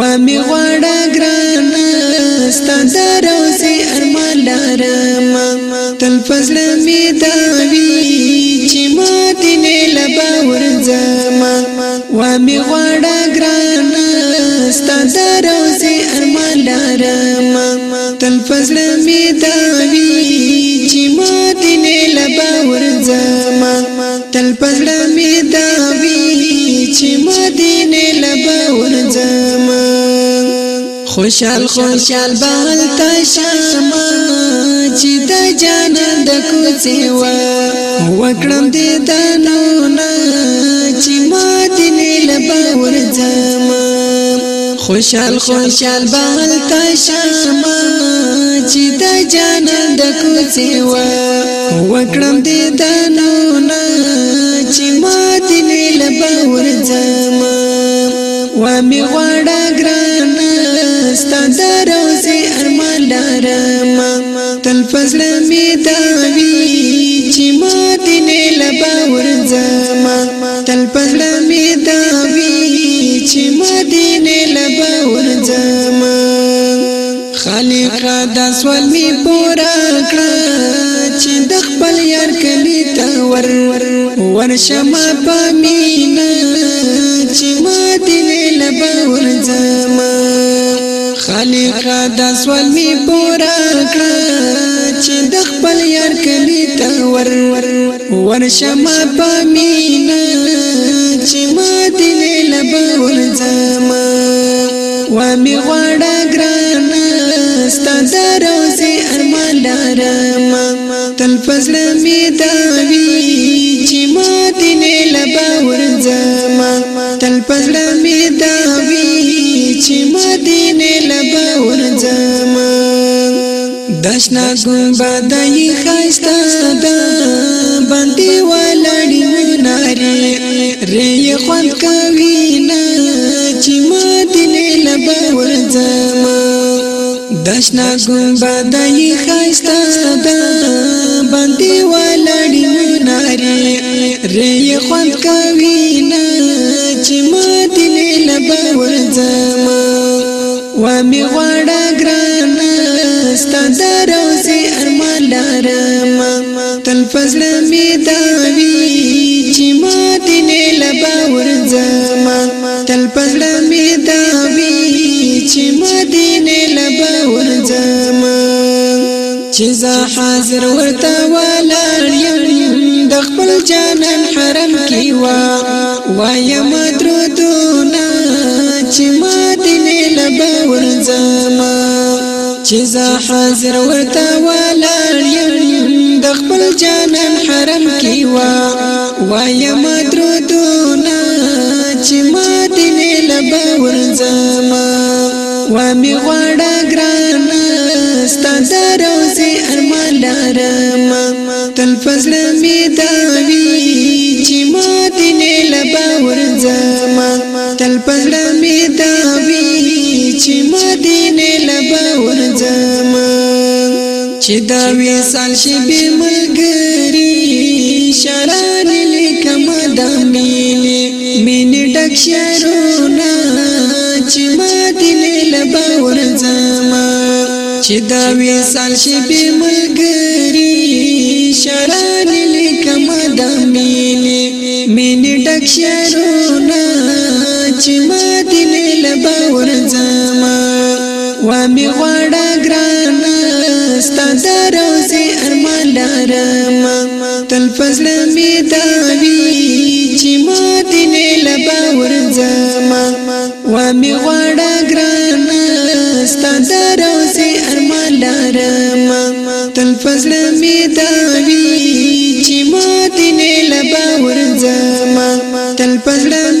و می غواړه ګران ستاند روزي ارمان لرم تل فضل می داوي چې ما دې لبا ورځم و می غواړه ګران ستاند روزي ارمان لرم تل فضل می داوي چې ما دې لبا ورځم تل فضل می داوي چې ما دې لبا ورځم خوشال خوشال بال تا شما چې د جانان د کوڅې و وکړم دې دانو نه چې ما دې نه لبور ځما خوشال خوشال بال تا شما چې د جانان د کوڅې و وکړم دې دانو نه چې ما دې نه لبور ځما و می وړه ګرانه ستا د روزي ارمان لرم تل فضل می داوي چې ما دینه لبا ورځم تل فضل می داوي چې ما دینه لبا ورځم خالق دا سوال می پورا کړ چې د خپل یار کلی ته ور ورشما پامینا چې ما دینه لبا ورځم خالق د سوال می پورا کړ چې د خپل یار کلی ته ور ور شمع پامینا چې ما دله لب ور زما و می غړه ګران ستند روزي ارمان لرم تل فزل می داوي چې ما دله لب ور زما تل فزل می داوي چې مدینه لبا ورځم دشنا ګمبد ای خاستا دا باندې ولړی ناری ری خوان کوي نه چې مدینه لبا ورځم دشنا ګمبدای خاستا دا باندې ولړی ناری ری خوند کوي نه چې ما دل لبور زما و می غړا ګران ستدروزي ارمان لارم تل فزړه می دا وی چې ما دل لبور زما چې زه حاضر ورته ولاړ یم د خپل جانان حرم کې وا وایم درودونه چې ما دې لب ورځما چې زه حاضر ورته ولاړ یم د خپل جانان حرم کې وا وایم درودونه چې ما دې لب ورځما وا می غړا ګران ستاد روزي ارمان لارم تل فضل می داوي چې ما دینه لبا ورځم تل فضل می داوي چې ما دینه لبا ورځم چې دا وی سال شي به ملګری شران لیکم دامي مینه ټک شرونه چې ما باور زما چې دا وېسال شي به ملګری شران لیکم د مینې مینې ډک شعرونه چې ما دل له باور زما و مې غواړه ګران ستاد روزي ارمان لرم تل فضل مې دا وی چې ما دل له باور زما و مې غواړه ستا د روزي ارمان لرم تل فضل می داوي چې ما دینه لبا ورځم تل فضل